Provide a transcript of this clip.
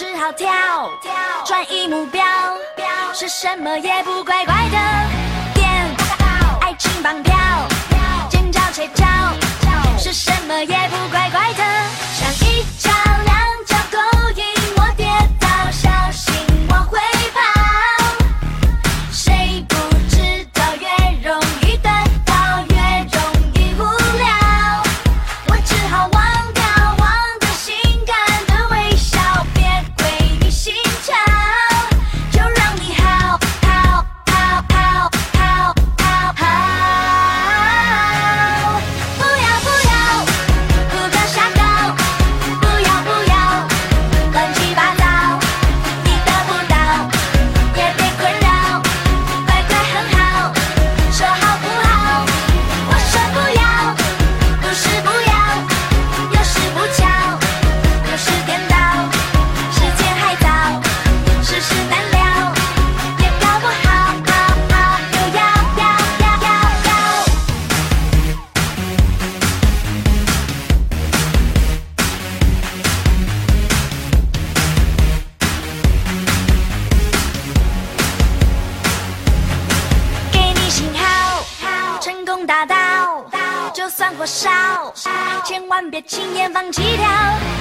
只好跳跳，转移目标，是什么也不怪怪的。电，爱情绑票，尖叫且。叫大道，就算火烧，千万别轻言放弃掉。